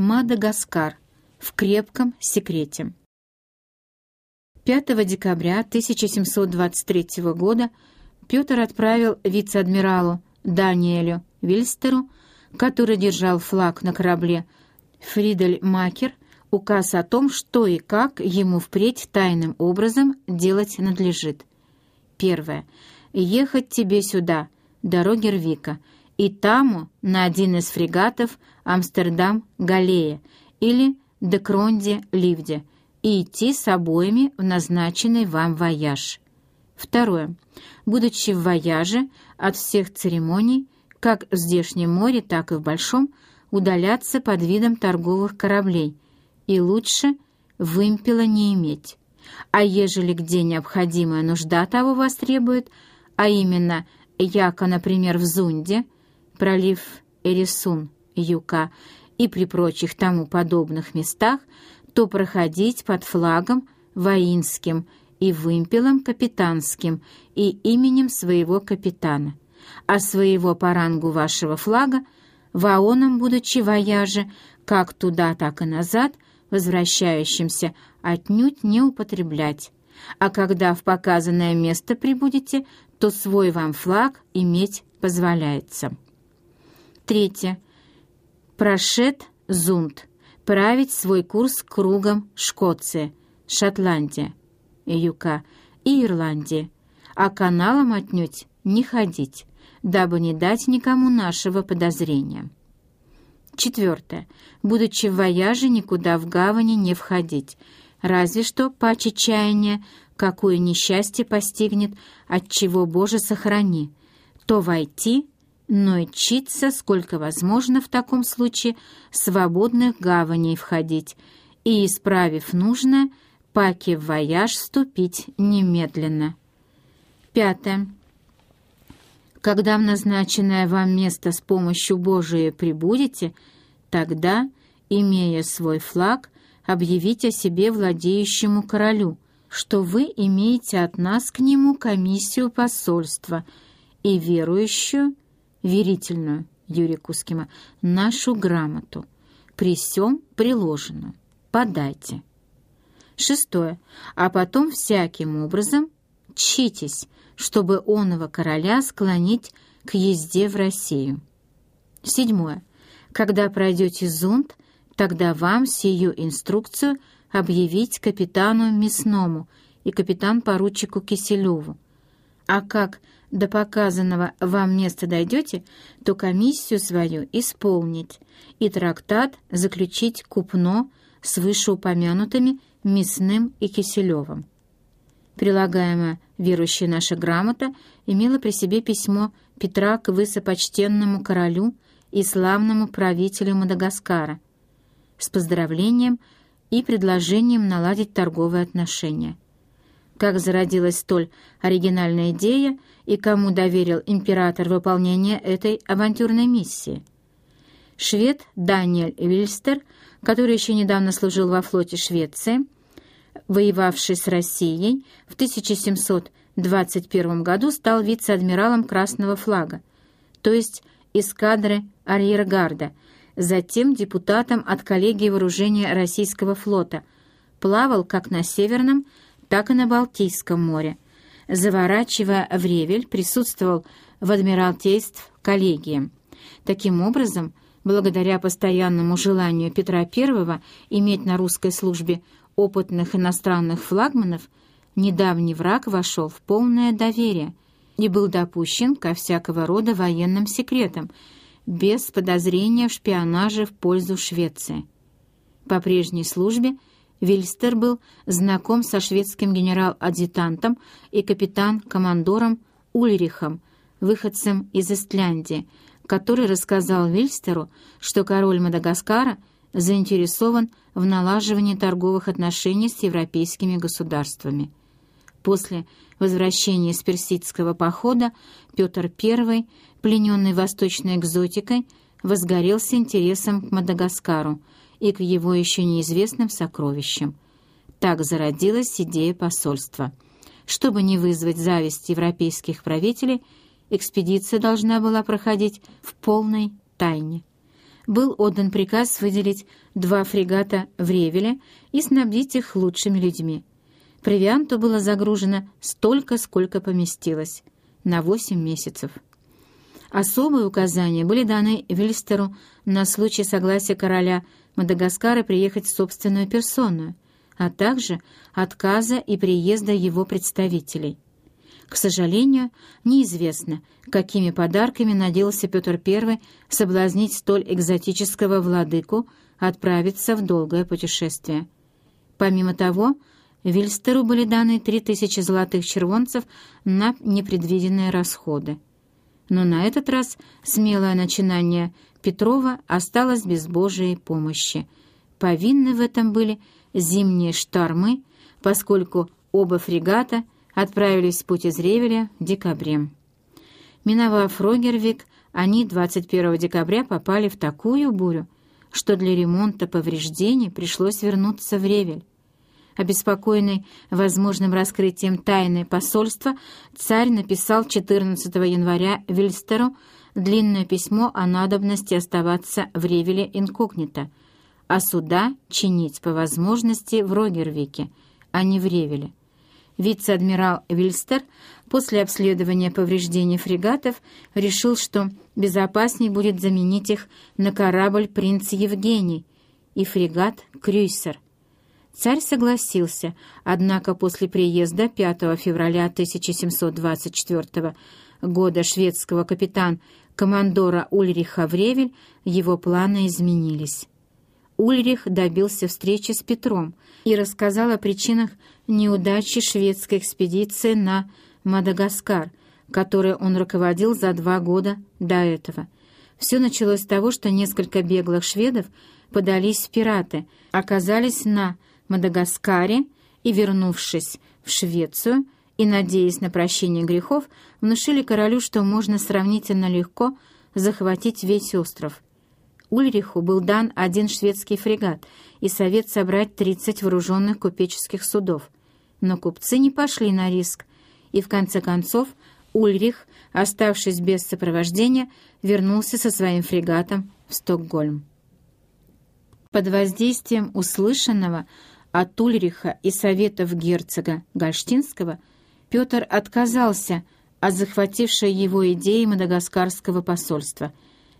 Мадагаскар в крепком секрете. 5 декабря 1723 года Петр отправил вице-адмиралу Даниэлю Вильстеру, который держал флаг на корабле Фридель Макер, указ о том, что и как ему впредь тайным образом делать надлежит. Первое. Ехать тебе сюда, до Рогервика, и тому на один из фрегатов Амстердам-Галея или Декронде-Ливде и идти с обоими в назначенный вам вояж. Второе. Будучи в вояже от всех церемоний, как в здешнем море, так и в большом, удаляться под видом торговых кораблей, и лучше вымпела не иметь. А ежели где необходимая нужда того вас требует, а именно, яко, например, в Зунде, пролив Эрисун, Юка, и при прочих тому подобных местах, то проходить под флагом воинским и вымпелом капитанским и именем своего капитана, а своего по рангу вашего флага вооном будучи вояже, как туда, так и назад, возвращающимся, отнюдь не употреблять. А когда в показанное место прибудете, то свой вам флаг иметь позволяется. Третье. Прошед зунт. Править свой курс кругом Шкоция, Шотландия, Юка и Ирландия, а каналом отнюдь не ходить, дабы не дать никому нашего подозрения. Четвертое. Будучи в вояже, никуда в гавани не входить, разве что по чаяния, какое несчастье постигнет, от чего, Боже, сохрани, то войти, но и читься, сколько возможно в таком случае, свободных гаваней входить и, исправив нужное, паки в вояж вступить немедленно. Пятое. Когда в назначенное вам место с помощью Божией прибудете, тогда, имея свой флаг, объявить о себе владеющему королю, что вы имеете от нас к нему комиссию посольства и верующую, верительную, Юрия Кускима, нашу грамоту, при сём приложенную. Подайте. Шестое. А потом всяким образом читесь, чтобы оного короля склонить к езде в Россию. Седьмое. Когда пройдете зонт, тогда вам сию инструкцию объявить капитану Мясному и капитан-поручику Киселеву. А как до показанного вам места дойдете, то комиссию свою исполнить и трактат заключить купно с вышеупомянутыми Мясным и Киселевым. Прилагаемая верующая наша грамота имела при себе письмо Петра к высопочтенному королю и славному правителю Мадагаскара с поздравлением и предложением наладить торговые отношения. Как зародилась столь оригинальная идея и кому доверил император выполнение этой авантюрной миссии? Швед Даниэль Вильстер, который еще недавно служил во флоте Швеции, воевавший с Россией, в 1721 году стал вице-адмиралом Красного флага, то есть эскадры арьергарда, затем депутатом от коллегии вооружения Российского флота, плавал как на Северном, так и на Балтийском море. Заворачивая в Ревель, присутствовал в адмиралтейств коллегии. Таким образом, благодаря постоянному желанию Петра I иметь на русской службе опытных иностранных флагманов недавний враг вошел в полное доверие и был допущен ко всякого рода военным секретам, без подозрения в шпионаже в пользу Швеции. По прежней службе Вильстер был знаком со шведским генерал-адъютантом и капитан-командором Ульрихом, выходцем из Истляндии, который рассказал Вильстеру, что король Мадагаскара — заинтересован в налаживании торговых отношений с европейскими государствами. После возвращения с персидского похода Петр I, плененный восточной экзотикой, возгорелся интересом к Мадагаскару и к его еще неизвестным сокровищам. Так зародилась идея посольства. Чтобы не вызвать зависть европейских правителей, экспедиция должна была проходить в полной тайне. был отдан приказ выделить два фрегата в Ревеле и снабдить их лучшими людьми. Провианту было загружено столько, сколько поместилось, на 8 месяцев. Особые указания были даны Вильстеру на случай согласия короля Мадагаскара приехать в собственную персону, а также отказа и приезда его представителей. К сожалению, неизвестно, какими подарками надеялся Петр I соблазнить столь экзотического владыку отправиться в долгое путешествие. Помимо того, Вильстеру были даны 3000 золотых червонцев на непредвиденные расходы. Но на этот раз смелое начинание Петрова осталось без Божией помощи. Повинны в этом были зимние штормы, поскольку оба фрегата отправились в путь из Ревеля в декабре. Миновав Рогервик, они 21 декабря попали в такую бурю, что для ремонта повреждений пришлось вернуться в Ревель. Обеспокоенный возможным раскрытием тайны посольства, царь написал 14 января Вильстеру длинное письмо о надобности оставаться в Ревеле инкогнито, а суда чинить по возможности в Рогервике, а не в Ревеле. Вице-адмирал Вильстер после обследования повреждений фрегатов решил, что безопаснее будет заменить их на корабль «Принц Евгений» и фрегат «Крюйсер», Царь согласился, однако после приезда 5 февраля 1724 года шведского капитан-командора Ульриха Вревель его планы изменились. Ульрих добился встречи с Петром и рассказал о причинах неудачи шведской экспедиции на Мадагаскар, которой он руководил за два года до этого. Все началось с того, что несколько беглых шведов подались в пираты, оказались на Мадагаскаре и, вернувшись в Швецию и, надеясь на прощение грехов, внушили королю, что можно сравнительно легко захватить весь остров. Ульриху был дан один шведский фрегат и совет собрать 30 вооруженных купеческих судов. Но купцы не пошли на риск, и в конце концов Ульрих, оставшись без сопровождения, вернулся со своим фрегатом в Стокгольм. Под воздействием услышанного от Ульриха и советов герцога Гольштинского Петр отказался от захватившей его идеи мадагаскарского посольства.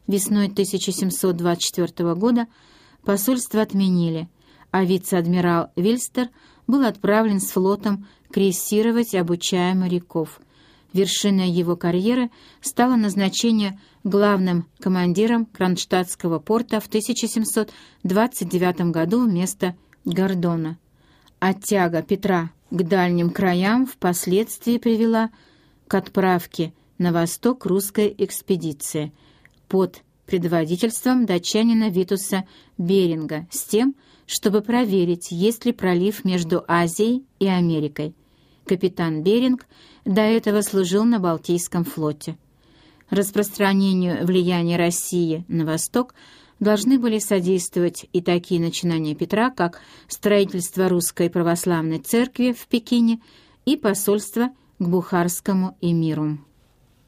Весной 1724 года посольство отменили, а вице-адмирал Вильстер был отправлен с флотом крейсировать, обучая моряков. Вершиной его карьеры стало назначение главным командиром Кронштадтского порта в 1729 году вместо Гордона. А тяга Петра к дальним краям впоследствии привела к отправке на восток русской экспедиции под предводительством датчанина Витуса Беринга с тем, чтобы проверить, есть ли пролив между Азией и Америкой. Капитан Беринг до этого служил на Балтийском флоте. Распространению влияния России на восток – должны были содействовать и такие начинания Петра, как строительство Русской Православной Церкви в Пекине и посольство к Бухарскому эмиру.